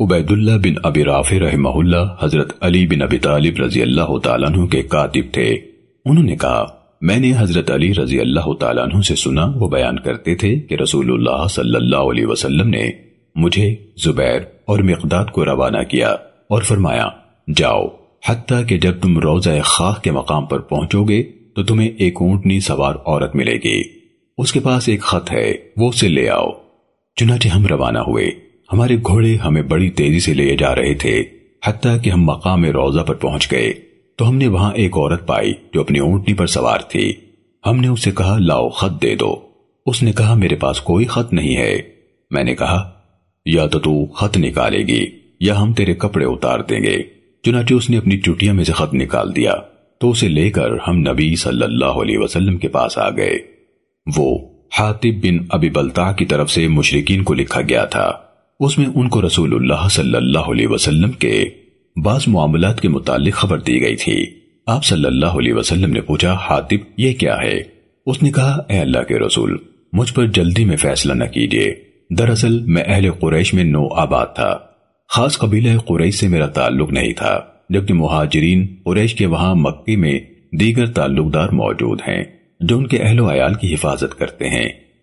عبید اللہ بن ابی رافع رحمہ اللہ، حضرت علی بن ابی طالب رضی اللہ تعالیٰ عنہ کے کاتب تھے۔ انہوں نے کہا، میں نے حضرت علی رضی اللہ تعالیٰ عنہ سے سنا، وہ بیان کرتے تھے کہ رسول اللہ صلی اللہ علیہ وسلم نے مجھے زبیر اور مقداد کو روانہ کیا اور فرمایا، جاؤ، حتیٰ کہ جب تم روزہ خاک کے مقام پر پہنچو گے تو تمہیں ایک اونٹنی سوار عورت ملے گی۔ اس کے پاس ایک خط ہے، وہ اسے لے آؤ۔ چنچہ ہم روانہ ہوئے۔ ہمارے گھوڑے ہمیں بڑی تیزی سے لے جا رہے تھے، حتیٰ کہ ہم مقام روزہ پر پہنچ گئے۔ تو ہم نے وہاں ایک عورت پائی جو اپنی اونٹنی پر سوار تھی۔ ہم نے اسے کہا، لاؤ خط دے دو۔ اس نے کہا، میرے پاس کوئی خط نہیں ہے۔ میں نے کہا، یا تو تو خط نکالے گی، یا ہم تیرے کپڑے اتار دیں گے۔ چنانچہ اس نے اپنی چٹیا میں سے خط نکال دیا۔ تو اسے لے کر ہم نبی صلی اللہ علیہ وسلم کے پاس آ گئے۔ وہ ہاتب بن ابی بلتا کی طرف سے مشرقین کو لکھا گیا تھا۔ اللہ علیہ وسلم کے پاس آ گئے وہ حاطب بن ابی بلتا کی طرف سے مشرقین کو لکھا گیا تھا اس میں ان کو رسول اللہ صلی اللہ علیہ وسلم کے بعض معاملات کے متعلق خبر دی گئی تھی۔ آپ صلی اللہ علیہ وسلم نے پوچھا حاطب یہ کیا ہے؟ اس نے کہا، اے اللہ کے رسول، مجھ پر جلدی میں فیصلہ نہ کیجیے۔ دراصل میں اہل قریش میں نو آباد تھا۔ خاص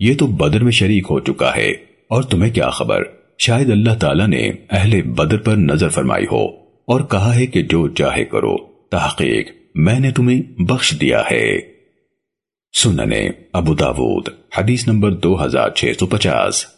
یہ تو بدر میں شریک ہو چکا ہے۔ اور تمہیں کیا خبر؟ شاید اللہ تعالیٰ نے اہل بدر پر نظر فرمائی ہو اور کہا ہے کہ جو چاہے کرو۔ تحقیق، میں نے تمہیں بخش دیا ہے۔ سننے ابو داود، حدیث نمبر دو ہزار چھ سو پچاس۔